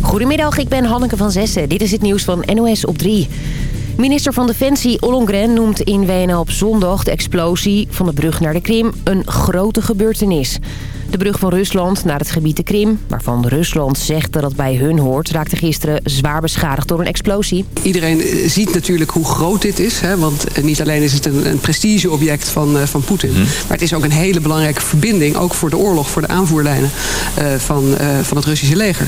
Goedemiddag, ik ben Hanneke van Zessen. Dit is het nieuws van NOS op 3. Minister van Defensie Ollongren noemt in WNL op zondag de explosie van de brug naar de Krim een grote gebeurtenis. De brug van Rusland naar het gebied de Krim, waarvan Rusland zegt dat het bij hun hoort... raakte gisteren zwaar beschadigd door een explosie. Iedereen eh, ziet natuurlijk hoe groot dit is. Hè, want eh, niet alleen is het een, een prestigeobject van, uh, van Poetin... Mhm. maar het is ook een hele belangrijke verbinding... ook voor de oorlog, voor de aanvoerlijnen uh, van, uh, van het Russische leger.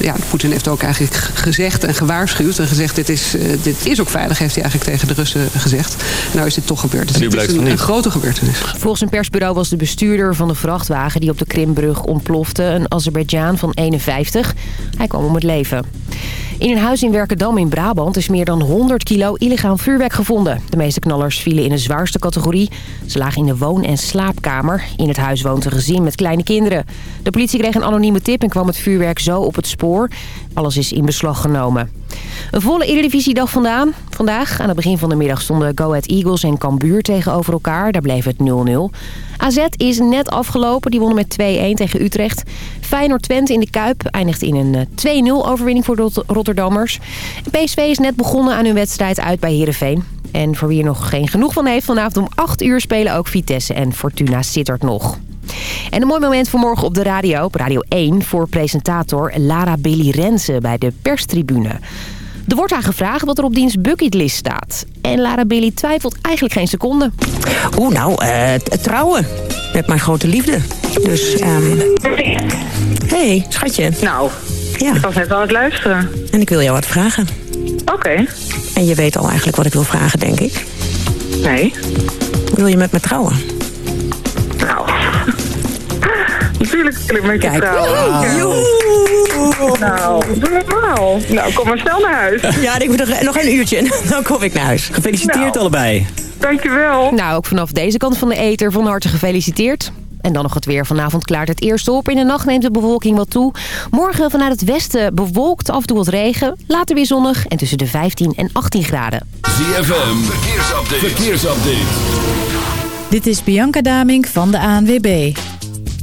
Ja, Poetin heeft ook eigenlijk gezegd en gewaarschuwd... en gezegd, dit is, dit is ook veilig, heeft hij eigenlijk tegen de Russen gezegd. Nou is dit toch gebeurd. Dus het is een, een grote gebeurtenis. Volgens een persbureau was de bestuurder van de vrachtwagen... die op de Krimbrug ontplofte, een Azerbeidzjaan van 51. Hij kwam om het leven. In een huis in Werkendam in Brabant is meer dan 100 kilo illegaal vuurwerk gevonden. De meeste knallers vielen in de zwaarste categorie. Ze lagen in de woon- en slaapkamer. In het huis woont een gezin met kleine kinderen. De politie kreeg een anonieme tip en kwam het vuurwerk zo op het spoor. Alles is in beslag genomen. Een volle Eredivisiedag vandaan. Vandaag, aan het begin van de middag, stonden Go Ahead Eagles en Cambuur tegenover elkaar. Daar bleef het 0-0. AZ is net afgelopen. Die wonnen met 2-1 tegen Utrecht. Feyenoord-Twente in de Kuip eindigt in een 2-0 overwinning voor de Rotterdammers. PSV is net begonnen aan hun wedstrijd uit bij Heerenveen. En voor wie er nog geen genoeg van heeft, vanavond om 8 uur spelen ook Vitesse en Fortuna Sittard nog. En een mooi moment voor morgen op de radio, op Radio 1... voor presentator Lara Billy Renze bij de perstribune. Er wordt haar gevraagd wat er op diens bucketlist staat. En Lara Billy twijfelt eigenlijk geen seconde. Oeh, nou, uh, trouwen. Met mijn grote liefde. Dus, um... hey, schatje. Nou, ja. ik was net aan het luisteren. En ik wil jou wat vragen. Oké. Okay. En je weet al eigenlijk wat ik wil vragen, denk ik. Nee. Wil je met me trouwen? Natuurlijk wil ik met je Kijk. trouwen. Nou, doe normaal. Nou, kom maar snel naar huis. Ja, ik moet nog, nog een uurtje en dan kom ik naar huis. Gefeliciteerd nou, allebei. Dankjewel. Nou, ook vanaf deze kant van de eter van harte gefeliciteerd. En dan nog het weer. Vanavond klaart het eerst op. In de nacht neemt de bewolking wat toe. Morgen vanuit het westen bewolkt af en toe wat regen. Later weer zonnig en tussen de 15 en 18 graden. ZFM, verkeersupdate. verkeersupdate. Dit is Bianca Damink van de ANWB.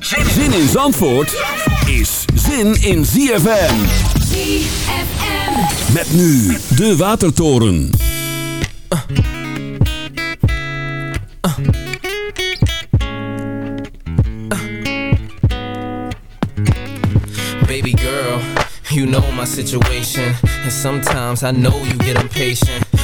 Zin in Zandvoort is zin in ZFM. ZFM. Met nu de Watertoren. Uh. Uh. Uh. Baby girl, you know my situation. And sometimes I know you get impatient.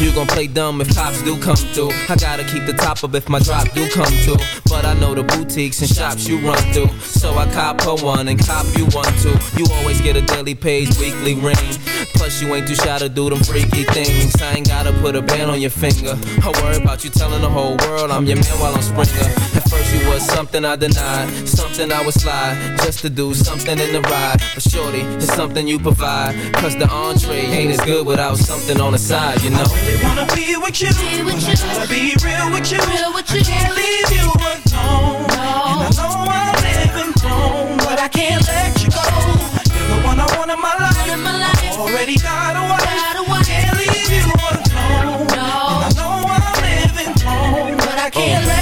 You gon' play dumb if pops do come through. I gotta keep the top up if my drop do come through. But I know the boutiques and shops you run through. So I cop her one and cop you one too. You always get a daily page, weekly ring. Plus you ain't too shy to do them freaky things. I ain't gotta put a band on your finger. I worry about you telling the whole world I'm your man while I'm Springer. At first you was something I denied, something I would slide just to do something in the ride. But shorty, it's something you provide. Cause the entree ain't as good without something on the side, you know. I really wanna be with you. Be with you. Gotta be real with you. Real with you. I can't leave you alone. No. And I know I'm living wrong, but I can't let you go. You're the one I want in my life. In my life. Already got a wife. Got a wife. Can't leave you alone. No. And I know I'm living wrong, but I can't Oh. let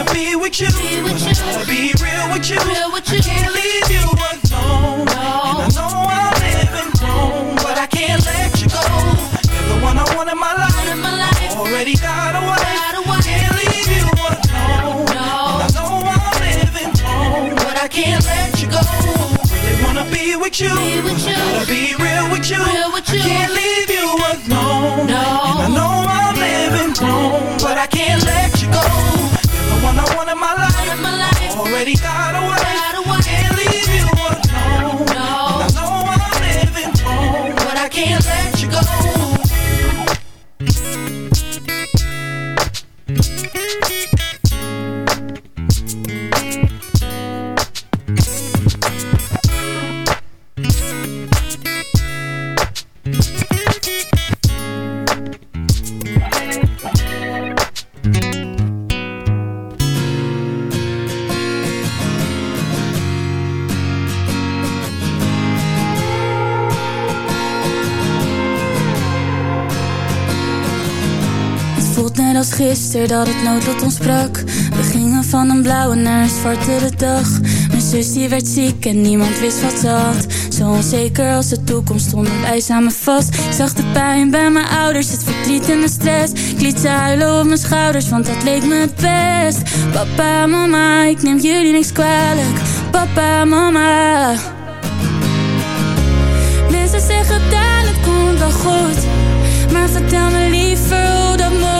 wanna be with you. Be with but you. I gotta be real with you. Real with I can't leave you alone. And I know I'm living wrong, but I can't let you go. You're the one I want in my life. In my life. Already got a wife. Got. Can't leave you alone. No. And I know I'm living wrong, but I can't let you go. Really wanna be with you. Be with you. Gotta be real with you. Real with you. I can't leave you alone. No. And I know I'm living wrong, but I can't one I want in my life. In my life. Already got a gisteren dat het noodlot ons sprak. We gingen van een blauwe naar een zwartere dag. Mijn zus werd ziek en niemand wist wat ze. Zo onzeker als de toekomst stonden wij samen vast. Ik zag de pijn bij mijn ouders, het verdriet en de stress. Ik liet ze huilen op mijn schouders, want dat leek me het best. Papa, mama, ik neem jullie niks kwalijk. Papa, mama. Mensen zeggen dan het komt wel goed. Maar vertel me liever hoe dat moet.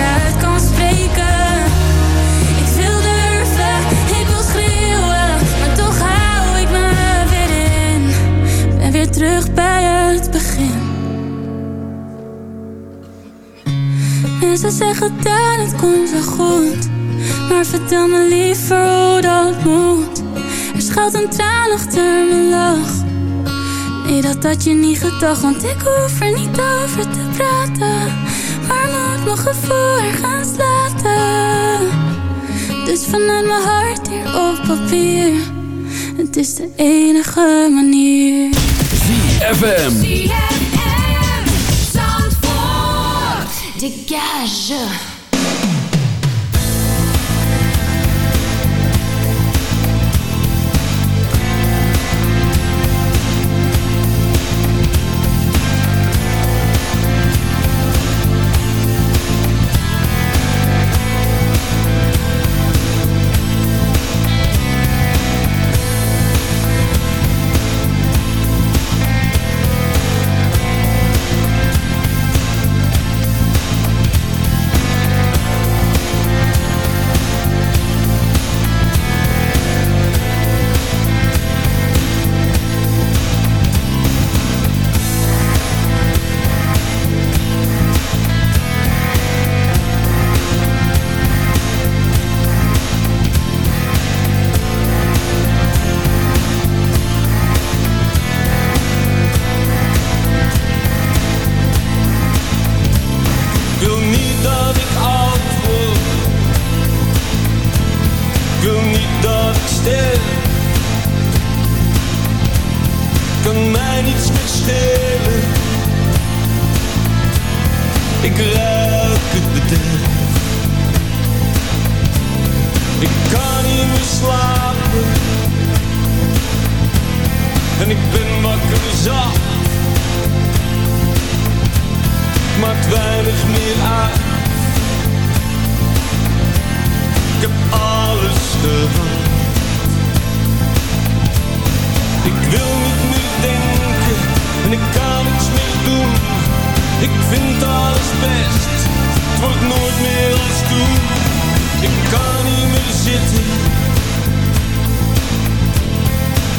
uit kan spreken. Ik wil durven, ik wil schreeuwen, maar toch hou ik me weer in. Ben weer terug bij het begin. Mensen zeggen dat het komt wel goed, maar vertel me liever hoe dat moet. Er schuilt een traan achter mijn lach. Nee, dat had je niet gedacht, want ik hoef er niet over te praten. Moet mijn gevoel gaan slapen. Dus vanuit mijn hart hier op papier. Het is de enige manier. ZFM. Dégage. En ik ben wakker zat. maakt weinig meer uit. Ik heb alles gehad. Ik wil niet meer denken en ik kan niets meer doen. Ik vind alles best, het wordt nooit meer als toen. Ik kan niet meer zitten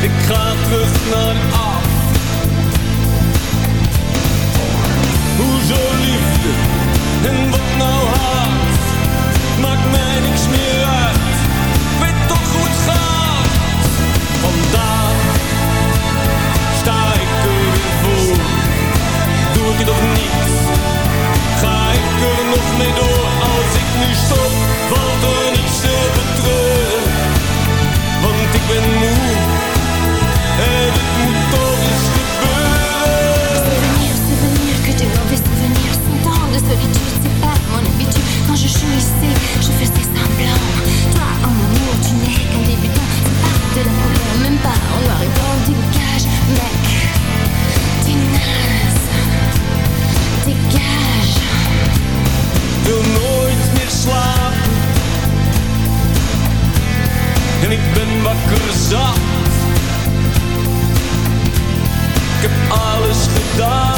Ik ga terug naar af. Hoezo liefde en wat nou haat? Maakt mij niks meer uit. Ik weet toch hoe het gaat. Vandaag sta ik er voor. Doe ik het of niet? Ga ik er nog mee door? Als ik nu stop, valt Quand je faisais semblant. Toi, en amour, tu n'es qu'un débutant. C'est pas de la couleur, même pas en noir et blanc. Dégage, mec, t'es naze. Dégage. wil nooit meer slapen. En ik ben wakker zat. Ik heb alles gedaan.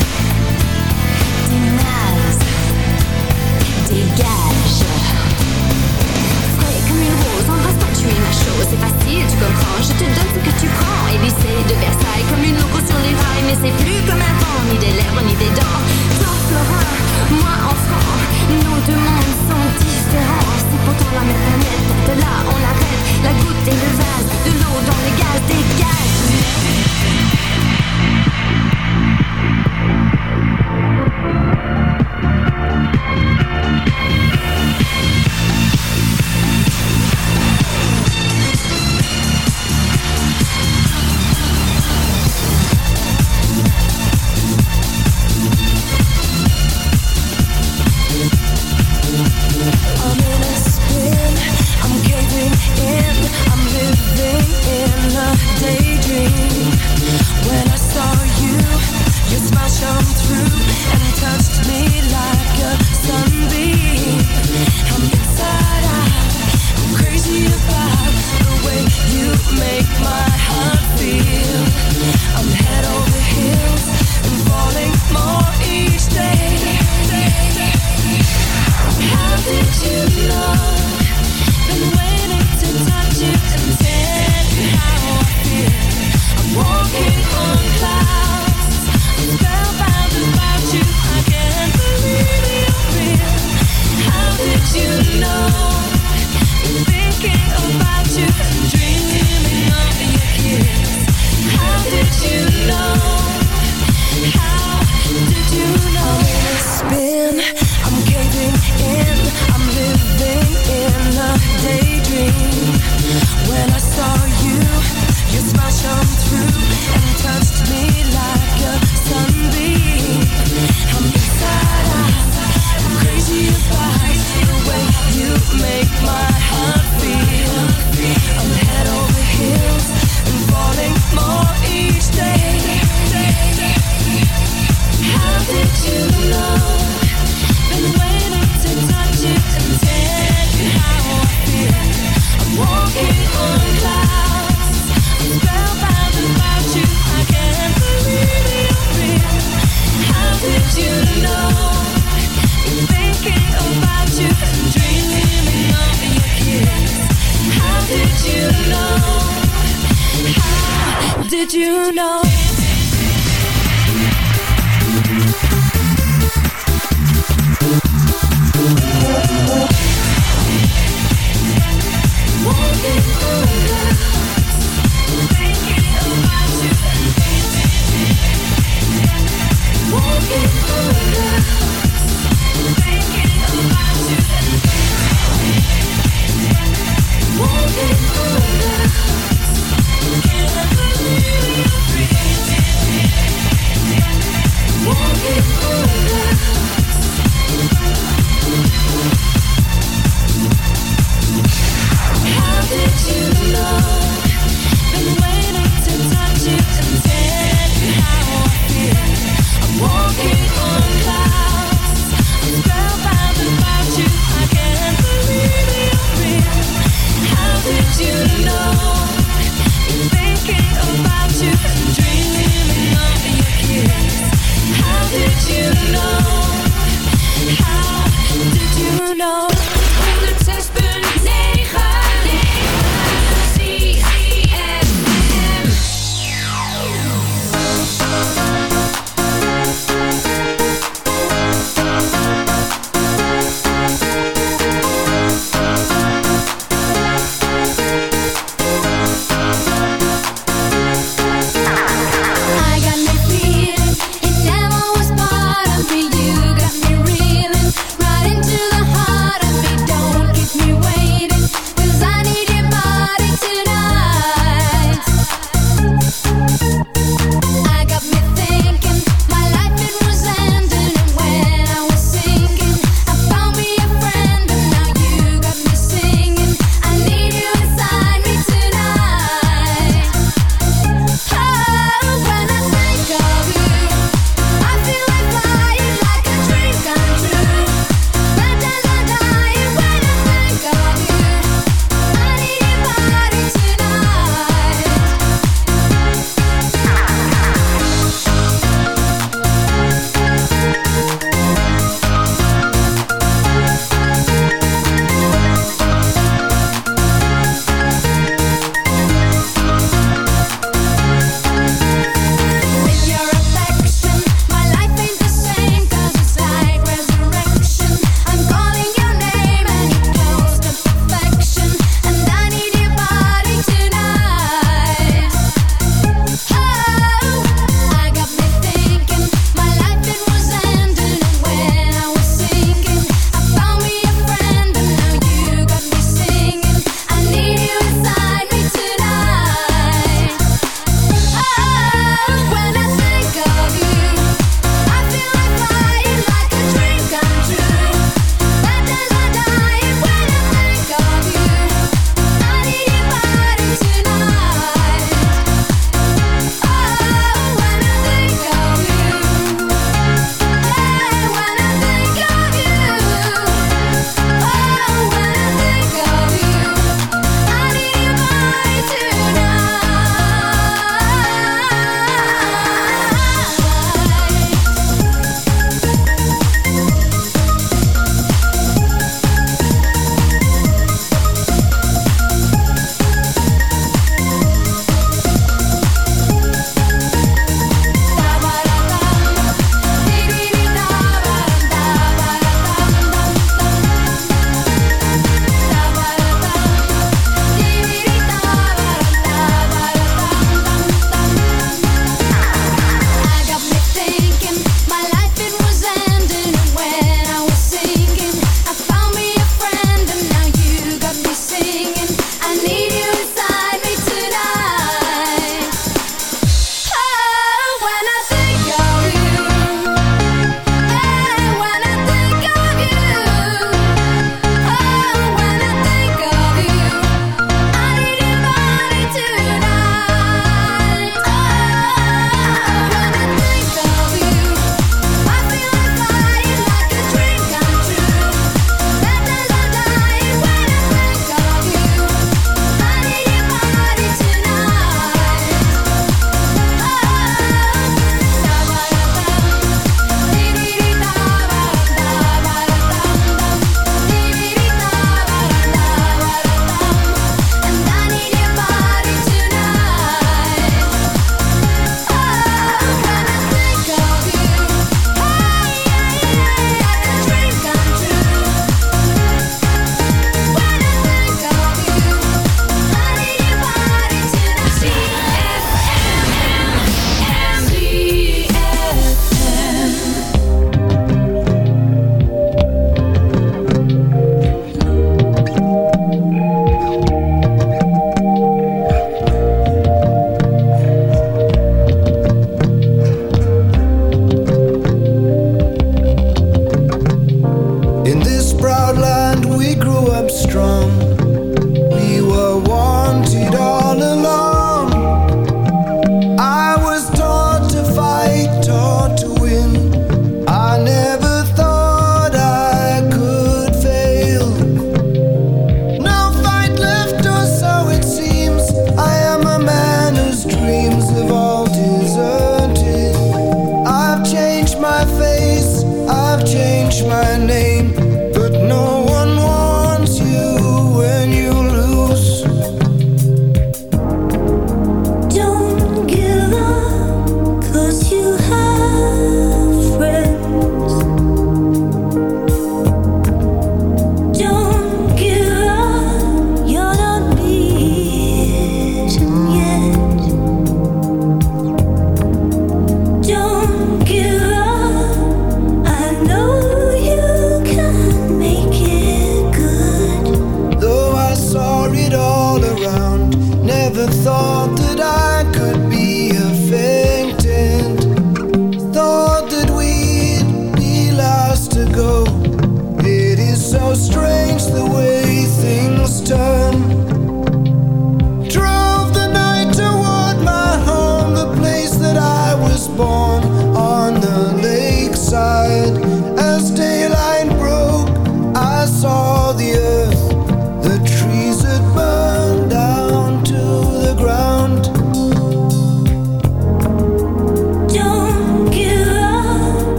tes gages. Frais comme une rose, embrasse pas, tu ma chose, c'est facile, tu comprends. Je te donne ce que tu prends. Élysée de Versailles, comme une loco sur les rails, mais c'est plus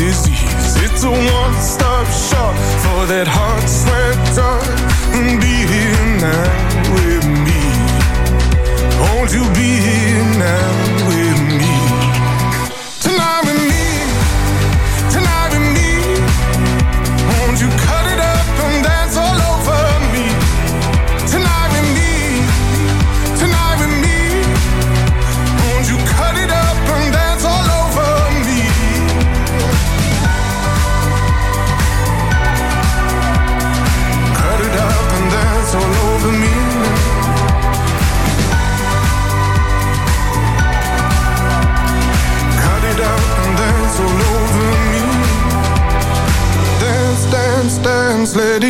disease. It's a one stop shop for that heart. translated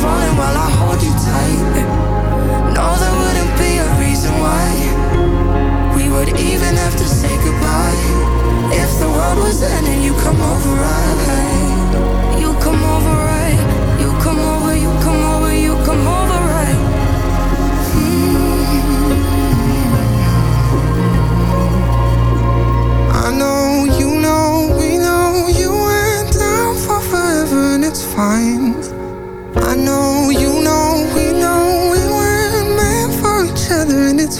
falling while I hold you tight. No, there wouldn't be a reason why we would even have to say goodbye. If the world was ending, you come over, right? You come over, right? You come over, you come over, you come over, right? Hmm. I know, you know, we know you went down for forever and it's fine. I know,